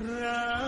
Ra